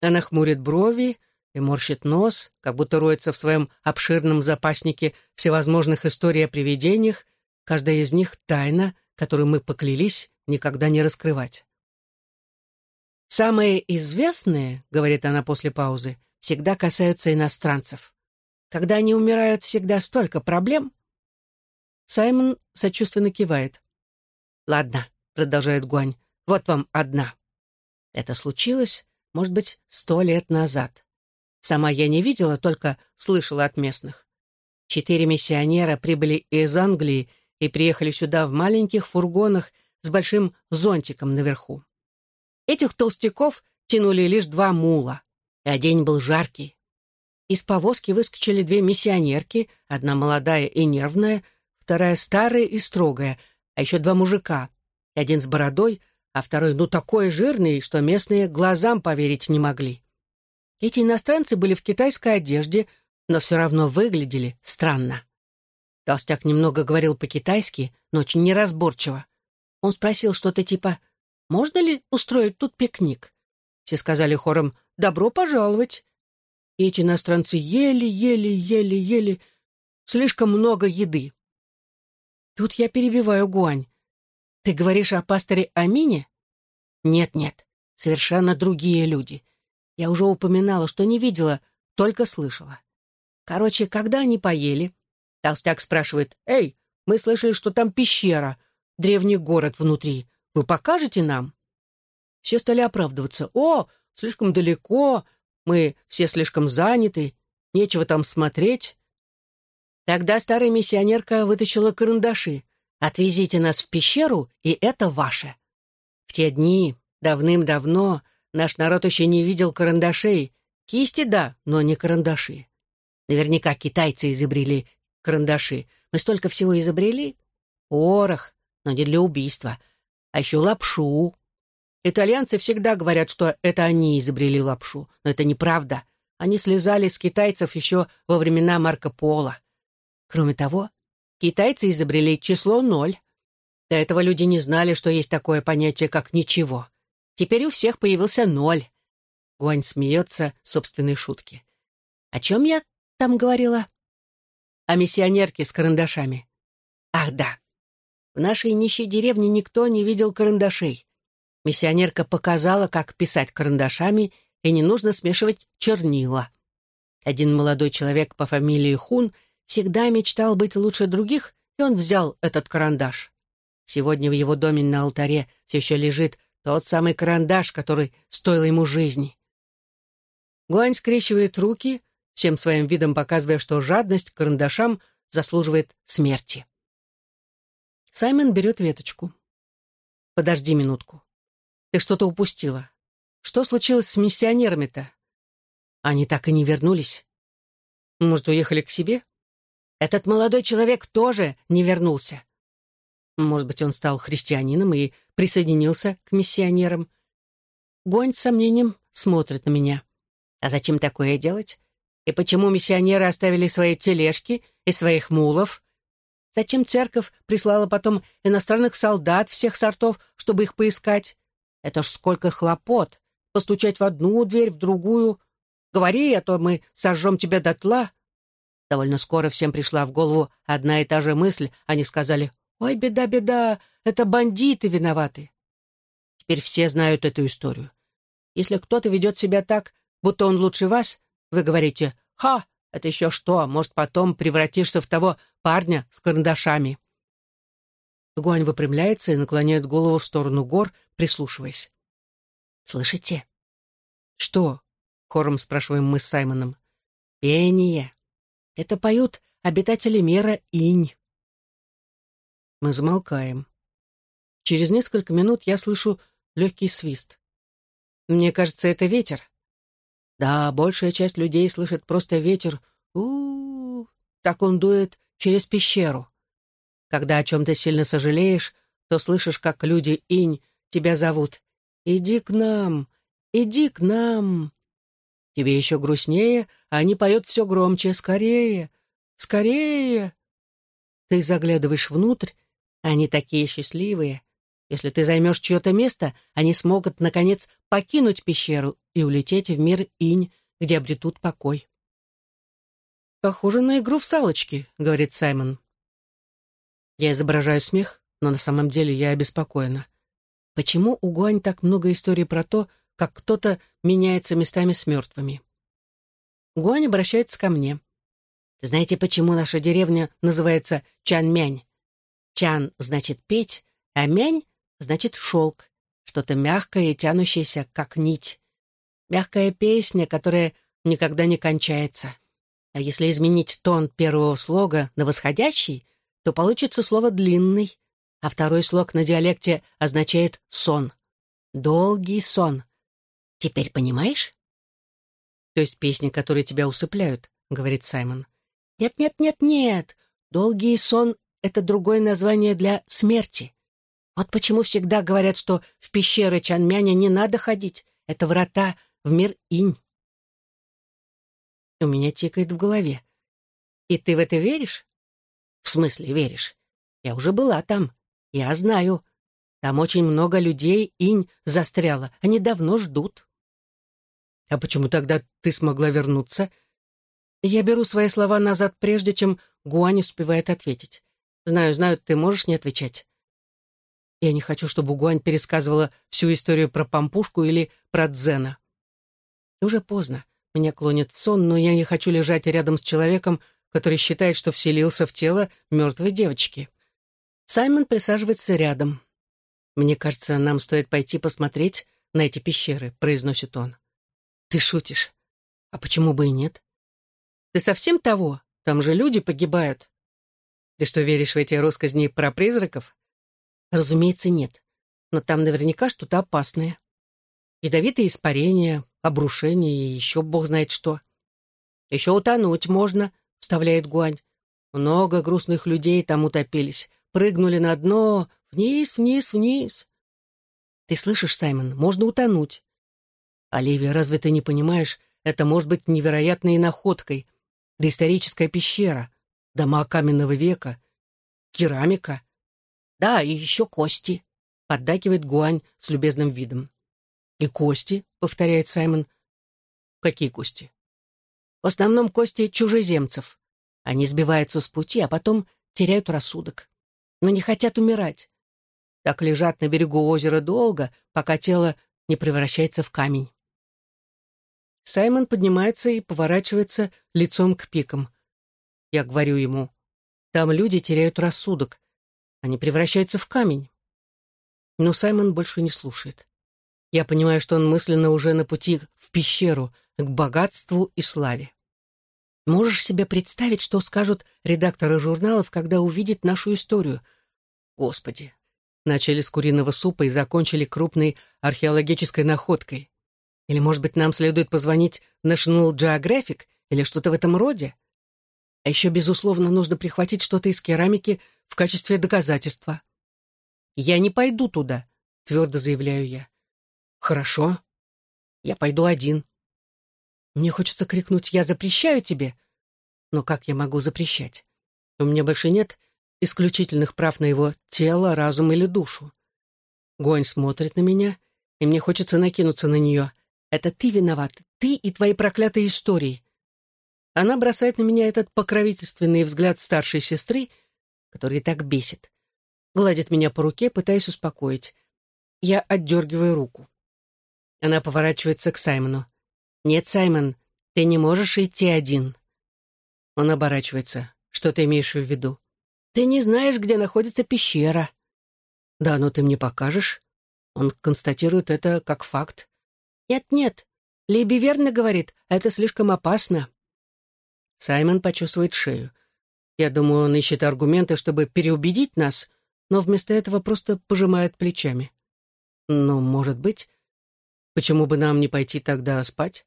Она хмурит брови и морщит нос, как будто роется в своем обширном запаснике всевозможных историй о привидениях, каждая из них — тайна, которую мы поклялись никогда не раскрывать. «Самые известные, — говорит она после паузы, — всегда касаются иностранцев. Когда они умирают, всегда столько проблем». Саймон сочувственно кивает. «Ладно», — продолжает Гуань, — «вот вам одна». Это случилось, может быть, сто лет назад. Сама я не видела, только слышала от местных. Четыре миссионера прибыли из Англии и приехали сюда в маленьких фургонах с большим зонтиком наверху. Этих толстяков тянули лишь два мула, а день был жаркий. Из повозки выскочили две миссионерки, одна молодая и нервная, вторая старая и строгая, а еще два мужика, один с бородой, а второй ну такой жирный, что местные глазам поверить не могли. Эти иностранцы были в китайской одежде, но все равно выглядели странно. Толстяк немного говорил по-китайски, но очень неразборчиво. Он спросил что-то типа «Можно ли устроить тут пикник?» Все сказали хором «Добро пожаловать!» И эти иностранцы ели, ели, ели, ели. Слишком много еды. Тут я перебиваю Гуань. Ты говоришь о пасторе Амине? Нет-нет, совершенно другие люди. Я уже упоминала, что не видела, только слышала. Короче, когда они поели, толстяк спрашивает, «Эй, мы слышали, что там пещера, древний город внутри. Вы покажете нам?» Все стали оправдываться. «О, слишком далеко, мы все слишком заняты, нечего там смотреть». Тогда старая миссионерка вытащила карандаши. Отвезите нас в пещеру, и это ваше. В те дни, давным-давно, наш народ еще не видел карандашей. Кисти, да, но не карандаши. Наверняка китайцы изобрели карандаши. Мы столько всего изобрели. Порох, но не для убийства. А еще лапшу. Итальянцы всегда говорят, что это они изобрели лапшу. Но это неправда. Они слезали с китайцев еще во времена Марко Поло. Кроме того, Китайцы изобрели число ноль. До этого люди не знали, что есть такое понятие, как «ничего». Теперь у всех появился ноль. Гуань смеется собственной шутки. О чем я там говорила? О миссионерке с карандашами. Ах, да. В нашей нищей деревне никто не видел карандашей. Миссионерка показала, как писать карандашами, и не нужно смешивать чернила. Один молодой человек по фамилии Хун — всегда мечтал быть лучше других, и он взял этот карандаш. Сегодня в его доме на алтаре все еще лежит тот самый карандаш, который стоил ему жизни. Гуань скрещивает руки, всем своим видом показывая, что жадность к карандашам заслуживает смерти. Саймон берет веточку. «Подожди минутку. Ты что-то упустила. Что случилось с миссионерами-то? Они так и не вернулись. Может, уехали к себе?» Этот молодой человек тоже не вернулся. Может быть, он стал христианином и присоединился к миссионерам. Гонь с сомнением смотрит на меня. А зачем такое делать? И почему миссионеры оставили свои тележки и своих мулов? Зачем церковь прислала потом иностранных солдат всех сортов, чтобы их поискать? Это ж сколько хлопот! Постучать в одну дверь, в другую. Говори, а то мы сожжем тебя дотла. Довольно скоро всем пришла в голову одна и та же мысль. Они сказали, «Ой, беда, беда, это бандиты виноваты». Теперь все знают эту историю. Если кто-то ведет себя так, будто он лучше вас, вы говорите, «Ха, это еще что, может, потом превратишься в того парня с карандашами». Гуань выпрямляется и наклоняет голову в сторону гор, прислушиваясь. «Слышите?» «Что?» — хором спрашиваем мы с Саймоном. «Пение». Это поют обитатели мира Инь. Мы замолкаем. Через несколько минут я слышу легкий свист. Мне кажется, это ветер. Да, большая часть людей слышит просто ветер. У, -у, -у так он дует через пещеру. Когда о чем-то сильно сожалеешь, то слышишь, как люди Инь тебя зовут. «Иди к нам! иди к нам. Тебе еще грустнее, а они поют все громче. Скорее, скорее. Ты заглядываешь внутрь, они такие счастливые. Если ты займешь чье-то место, они смогут, наконец, покинуть пещеру и улететь в мир инь, где обретут покой. «Похоже на игру в салочки», — говорит Саймон. Я изображаю смех, но на самом деле я обеспокоена. Почему у Гуань так много историй про то, как кто-то меняется местами с мертвыми? Гуань обращается ко мне. Знаете, почему наша деревня называется Чан-Мянь? Чан значит петь, а мянь значит шелк, что-то мягкое и тянущееся, как нить. Мягкая песня, которая никогда не кончается. А если изменить тон первого слога на восходящий, то получится слово «длинный», а второй слог на диалекте означает «сон». Долгий сон. Теперь понимаешь? То есть песни, которые тебя усыпляют, говорит Саймон. Нет-нет-нет-нет. Долгий сон — это другое название для смерти. Вот почему всегда говорят, что в пещеры Чанмяня не надо ходить. Это врата в мир инь. У меня тикает в голове. И ты в это веришь? В смысле веришь? Я уже была там. Я знаю. Там очень много людей, инь застряла. Они давно ждут. А почему тогда ты смогла вернуться? Я беру свои слова назад, прежде чем Гуань успевает ответить. Знаю, знаю, ты можешь не отвечать. Я не хочу, чтобы Гуань пересказывала всю историю про пампушку или про дзена. Уже поздно. Меня клонит в сон, но я не хочу лежать рядом с человеком, который считает, что вселился в тело мертвой девочки. Саймон присаживается рядом. «Мне кажется, нам стоит пойти посмотреть на эти пещеры», — произносит он. «Ты шутишь? А почему бы и нет? Ты совсем того? Там же люди погибают. Ты что, веришь в эти россказни про призраков? Разумеется, нет. Но там наверняка что-то опасное. Ядовитые испарения, обрушения и еще бог знает что. Еще утонуть можно, — вставляет Гуань. Много грустных людей там утопились. Прыгнули на дно, вниз, вниз, вниз. Ты слышишь, Саймон, можно утонуть. Оливия, разве ты не понимаешь, это может быть невероятной находкой. Доисторическая пещера, дома каменного века, керамика. Да, и еще кости, — поддакивает Гуань с любезным видом. «И кости», — повторяет Саймон. «Какие кости?» В основном кости чужеземцев. Они сбиваются с пути, а потом теряют рассудок. Но не хотят умирать. Так лежат на берегу озера долго, пока тело не превращается в камень. Саймон поднимается и поворачивается лицом к пикам. Я говорю ему, там люди теряют рассудок. Они превращаются в камень. Но Саймон больше не слушает. Я понимаю, что он мысленно уже на пути в пещеру, к богатству и славе. Можешь себе представить, что скажут редакторы журналов, когда увидят нашу историю? Господи! Начали с куриного супа и закончили крупной археологической находкой. Или, может быть, нам следует позвонить National Geographic или что-то в этом роде? А еще, безусловно, нужно прихватить что-то из керамики в качестве доказательства. «Я не пойду туда», — твердо заявляю я. «Хорошо. Я пойду один». Мне хочется крикнуть «Я запрещаю тебе!» Но как я могу запрещать? У меня больше нет исключительных прав на его тело, разум или душу. Гонь смотрит на меня, и мне хочется накинуться на нее. Это ты виноват, ты и твои проклятые истории. Она бросает на меня этот покровительственный взгляд старшей сестры, который так бесит. Гладит меня по руке, пытаясь успокоить. Я отдергиваю руку. Она поворачивается к Саймону. «Нет, Саймон, ты не можешь идти один». Он оборачивается. «Что ты имеешь в виду?» «Ты не знаешь, где находится пещера». «Да, но ты мне покажешь». Он констатирует это как факт. «Нет-нет, Либи верно говорит, это слишком опасно». Саймон почувствует шею. Я думаю, он ищет аргументы, чтобы переубедить нас, но вместо этого просто пожимает плечами. Ну, может быть. Почему бы нам не пойти тогда спать?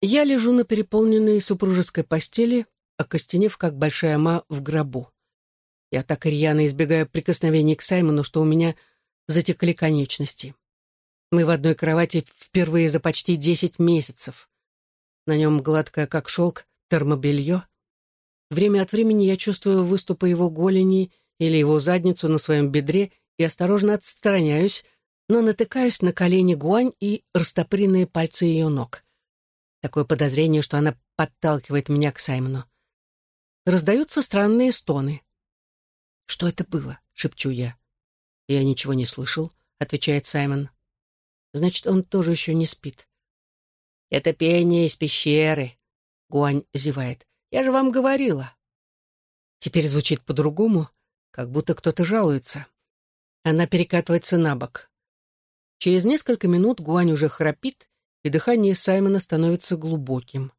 Я лежу на переполненной супружеской постели, окостенев, как большая ма в гробу. Я так рьяно избегаю прикосновений к Саймону, что у меня затекли конечности. Мы в одной кровати впервые за почти десять месяцев. На нем гладкое, как шелк, термобелье. Время от времени я чувствую выступы его голени или его задницу на своем бедре и осторожно отстраняюсь, но натыкаюсь на колени Гуань и растопыренные пальцы ее ног. Такое подозрение, что она подталкивает меня к Саймону. Раздаются странные стоны. «Что это было?» — шепчу я. «Я ничего не слышал», — отвечает Саймон. «Значит, он тоже еще не спит». «Это пение из пещеры», — Гуань зевает. «Я же вам говорила». Теперь звучит по-другому, как будто кто-то жалуется. Она перекатывается на бок. Через несколько минут Гуань уже храпит, и дыхание Саймона становится глубоким.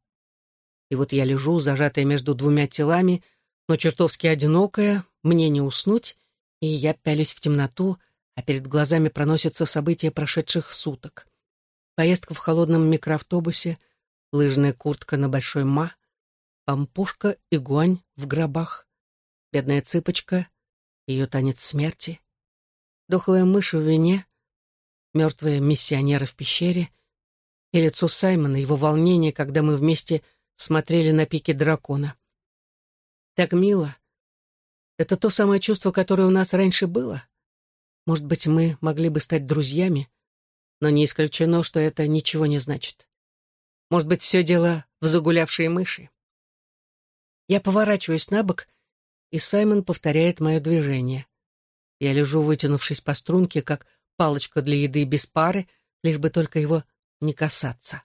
И вот я лежу, зажатая между двумя телами, но чертовски одинокая, мне не уснуть, и я пялюсь в темноту, а перед глазами проносятся события прошедших суток. Поездка в холодном микроавтобусе, лыжная куртка на большой ма, пампушка и гуань в гробах, бедная цыпочка, ее танец смерти, дохлая мышь в вине, мертвые миссионеры в пещере и лицо Саймона, его волнение, когда мы вместе смотрели на пике дракона. Так мило. Это то самое чувство, которое у нас раньше было. Может быть, мы могли бы стать друзьями, но не исключено, что это ничего не значит. Может быть, все дело в загулявшей мыши. Я поворачиваюсь на бок, и Саймон повторяет мое движение. Я лежу, вытянувшись по струнке, как палочка для еды без пары, лишь бы только его не касаться.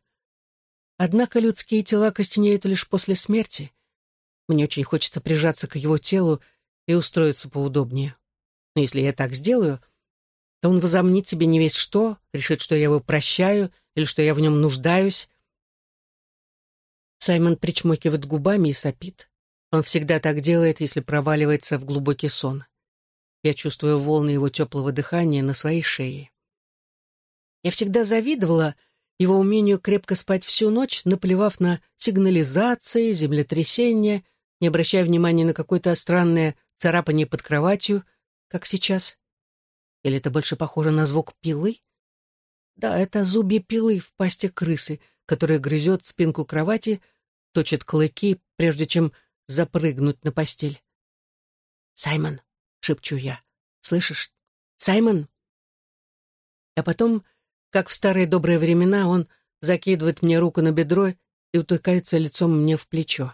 Однако людские тела костенеют лишь после смерти. Мне очень хочется прижаться к его телу и устроиться поудобнее. Но если я так сделаю, то он возомнит себе не весь что, решит, что я его прощаю или что я в нем нуждаюсь. Саймон причмокивает губами и сопит. Он всегда так делает, если проваливается в глубокий сон. Я чувствую волны его теплого дыхания на своей шее. Я всегда завидовала его умению крепко спать всю ночь, наплевав на сигнализации, землетрясения, не обращая внимания на какое-то странное царапание под кроватью, как сейчас. Или это больше похоже на звук пилы? Да, это зубья пилы в пасте крысы, которая грызет спинку кровати, точит клыки, прежде чем запрыгнуть на постель. «Саймон!» — шепчу я. «Слышишь? Саймон!» А потом как в старые добрые времена он закидывает мне руку на бедро и утыкается лицом мне в плечо.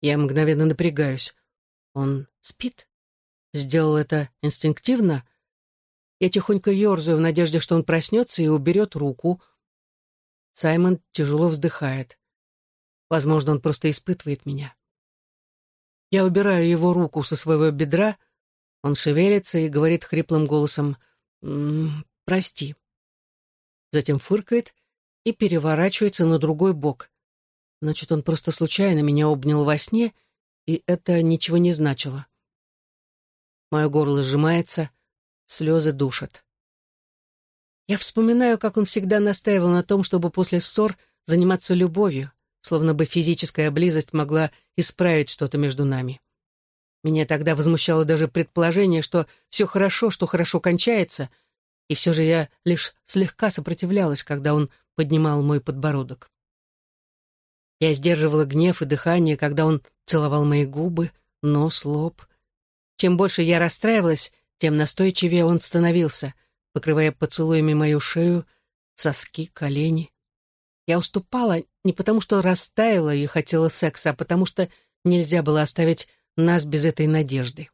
Я мгновенно напрягаюсь. Он спит? Сделал это инстинктивно? Я тихонько ерзаю в надежде, что он проснется и уберет руку. Саймон тяжело вздыхает. Возможно, он просто испытывает меня. Я убираю его руку со своего бедра, он шевелится и говорит хриплым голосом «М -м, «Прости» затем фыркает и переворачивается на другой бок. Значит, он просто случайно меня обнял во сне, и это ничего не значило. Мое горло сжимается, слезы душат. Я вспоминаю, как он всегда настаивал на том, чтобы после ссор заниматься любовью, словно бы физическая близость могла исправить что-то между нами. Меня тогда возмущало даже предположение, что все хорошо, что хорошо кончается — и все же я лишь слегка сопротивлялась, когда он поднимал мой подбородок. Я сдерживала гнев и дыхание, когда он целовал мои губы, нос, лоб. Чем больше я расстраивалась, тем настойчивее он становился, покрывая поцелуями мою шею, соски, колени. Я уступала не потому, что растаяла и хотела секса, а потому что нельзя было оставить нас без этой надежды.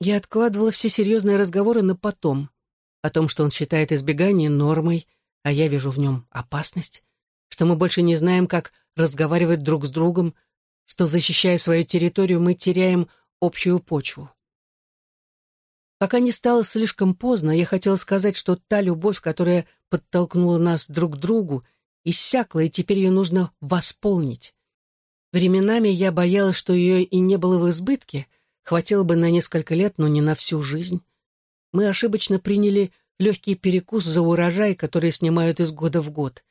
Я откладывала все серьезные разговоры на потом. О том, что он считает избегание нормой, а я вижу в нем опасность, что мы больше не знаем, как разговаривать друг с другом, что, защищая свою территорию, мы теряем общую почву. Пока не стало слишком поздно, я хотела сказать, что та любовь, которая подтолкнула нас друг к другу, иссякла, и теперь ее нужно восполнить. Временами я боялась, что ее и не было в избытке — Хватило бы на несколько лет, но не на всю жизнь. Мы ошибочно приняли легкий перекус за урожай, который снимают из года в год.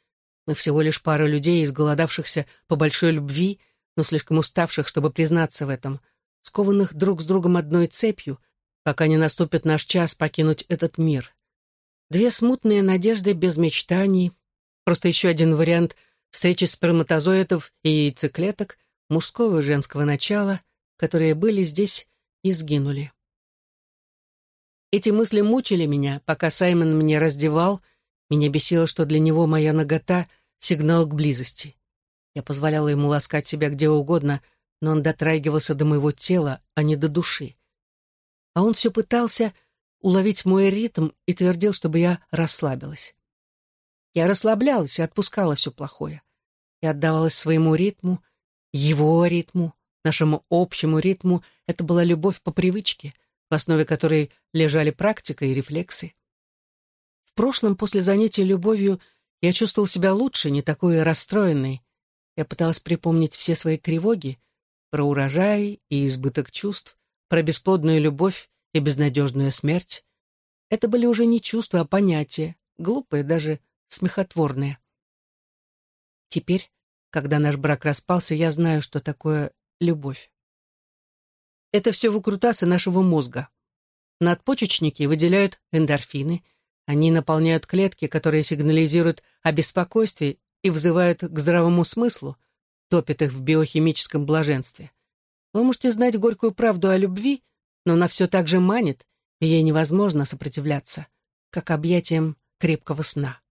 Мы всего лишь пара людей, изголодавшихся по большой любви, но слишком уставших, чтобы признаться в этом, скованных друг с другом одной цепью, пока не наступит наш час покинуть этот мир. Две смутные надежды без мечтаний, просто еще один вариант встречи сперматозоидов и яйцеклеток, мужского и женского начала, которые были здесь и сгинули. Эти мысли мучили меня, пока Саймон меня раздевал, меня бесило, что для него моя нагота — сигнал к близости. Я позволяла ему ласкать себя где угодно, но он дотрагивался до моего тела, а не до души. А он все пытался уловить мой ритм и твердил, чтобы я расслабилась. Я расслаблялась и отпускала все плохое. И отдавалась своему ритму, его ритму, нашему общему ритму. Это была любовь по привычке, в основе которой лежали практика и рефлексы. В прошлом, после занятия любовью, я чувствовал себя лучше, не такой расстроенной. Я пыталась припомнить все свои тревоги про урожай и избыток чувств, про бесплодную любовь и безнадежную смерть. Это были уже не чувства, а понятия, глупые, даже смехотворные. Теперь, когда наш брак распался, я знаю, что такое любовь. Это все выкрутасы нашего мозга. Надпочечники выделяют эндорфины, они наполняют клетки, которые сигнализируют о беспокойстве и взывают к здравому смыслу, топят их в биохимическом блаженстве. Вы можете знать горькую правду о любви, но она все так же манит, и ей невозможно сопротивляться, как объятиям крепкого сна.